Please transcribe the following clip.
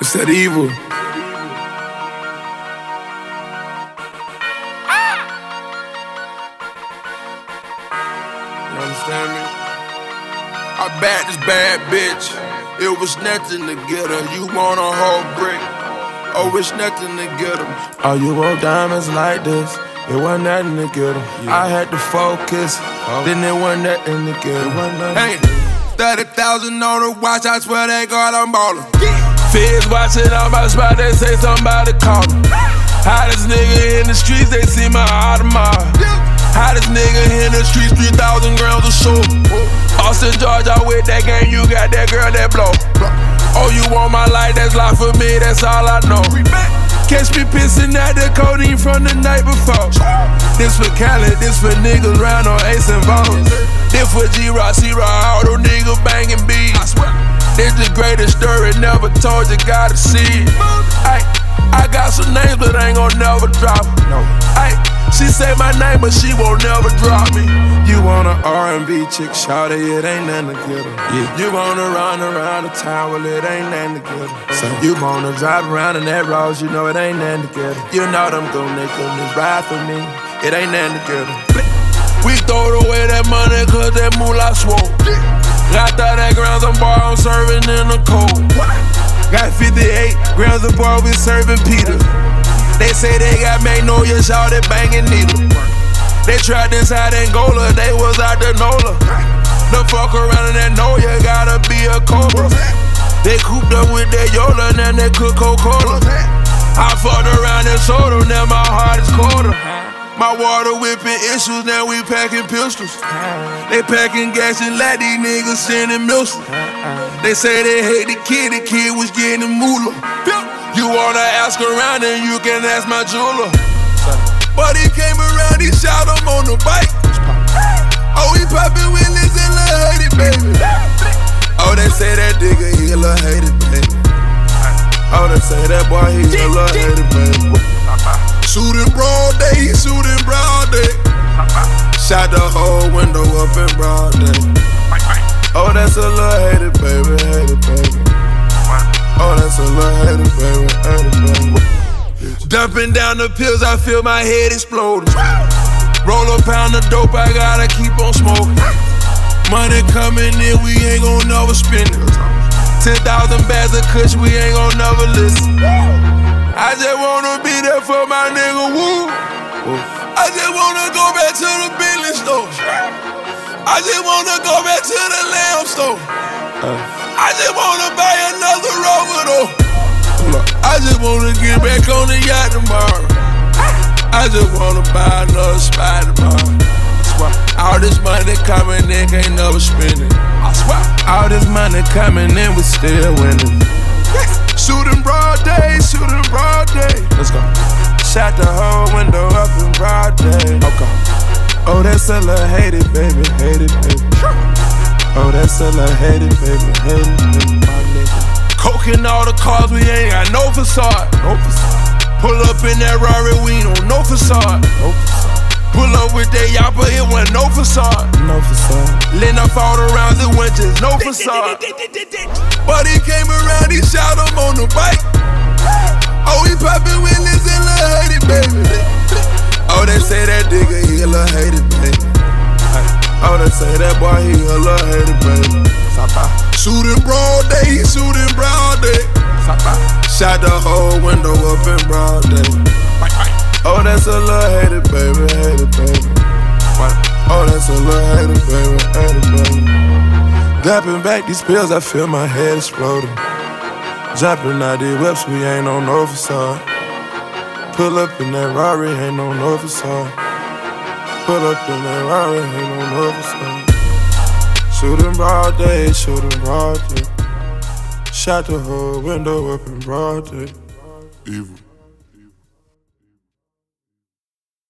It's that evil. You understand me? I bad this bad bitch. It was nothing to get her. You want a whole brick. Oh, it's nothing to get her. Oh, you want diamonds like this. It wasn't nothing to get them. I had to focus. Then it wasn't nothing to get them. Hey, 30,000 on the watch. I swear they God, I'm ballin'. Feds watching all my spot. They say somebody call them. Hottest nigga in the streets. They see my Audemars. Hottest nigga in the streets, 3,000 grams of soap. Austin, Georgia, with that gang, you got that girl that blow. Oh, you want my life, that's life for me, that's all I know. Catch me pissing at the codeine from the night before. This for Cali, this for niggas round on Ace and Bones. This for G-Rock, C-Rock, all those niggas banging beats. This the greatest story, never told you, gotta see it. Ay, I got some names, but I ain't gon' never drop it. No. Ay, she say my name, but she won't never drop me. You want an R&B chick, shout it, it ain't nothing to get her. Yeah. You wanna run around the town, well, it ain't nothing to get her. So you wanna drive around in that Rolls, you know it ain't nothing to get her. You know them gon' make them just ride for me, it ain't nothing to get her. We throw away that money cause that moolah swole. Got 30 grams of bar, I'm serving in the cold. Got 58 grams of bar, we serving Peter. They say they got Magnolia, shout it banging needle. They tried inside Angola, they was out the Nola. The fuck around in that Noya, gotta be a cobra. They cooped up with that Yola, now they cook Coca-Cola. I fucked around in soda, now my heart is colder. My water whipping issues, now we packing pistols. They packing gas and let these niggas sending missiles. They say they hate the kid, the kid was getting moolah. You wanna ask around and you can ask my jeweler. But he came around, he shot him on the bike. Oh, he poppin' Willis and Lil Hated, baby. Oh, they say that nigga, he a Lil Hated, baby. Oh, they say that boy, he a Lil Hated, baby. Shooting broad day, shooting broad day. Shot the whole window up in broad day. Oh, that's a Lil Hated, baby, hated, baby. Oh, that's a Lil Hated, baby, hated, baby. Dumping down the pills, I feel my head exploding. Roll a pound of dope, I gotta keep on smoking. Money coming in, we ain't gon' never spend it. 10,000 bags of kush, we ain't gon' never listen. I just wanna be there for my nigga Woo. I just wanna go back to the Bentley store. I just wanna go back to the lamb store. I just wanna buy another Rover though. I just wanna get back on the yacht tomorrow. I just wanna buy another spider tomorrow. All this money coming in, can't never spend it. I swear. All this money coming in, we still winning. Shooting broad day, shooting broad day. Let's go. Shot the whole window up in broad day. Okay. Oh, that's a little hated, baby, hated, baby. Oh, that's a little hated, baby, hated, baby. My nigga. Coking all the cars, we ain't got no facade. No facade. Pull up in that Rari, we ain't on no facade. No facade. Pull up with that yapper, it wasn't no facade. No facade. Lit up all the rounds, it went just no facade. But they say that boy, he a Lil Hated, baby. Shooting broad day, shooting broad day. Shot the whole window up in broad day. Oh, that's a little hated, baby, hated, baby. Oh, that's a little hated, baby, hated, baby. Dapping back these pills, I feel my head exploding. Jumping out these whips, we ain't on no facade. Pull up in that Rari, ain't on no facade. Pull up in that Rari, ain't no facade. Shooting broad day, shooting broad day. Shot the whole window up in broad day. Evil.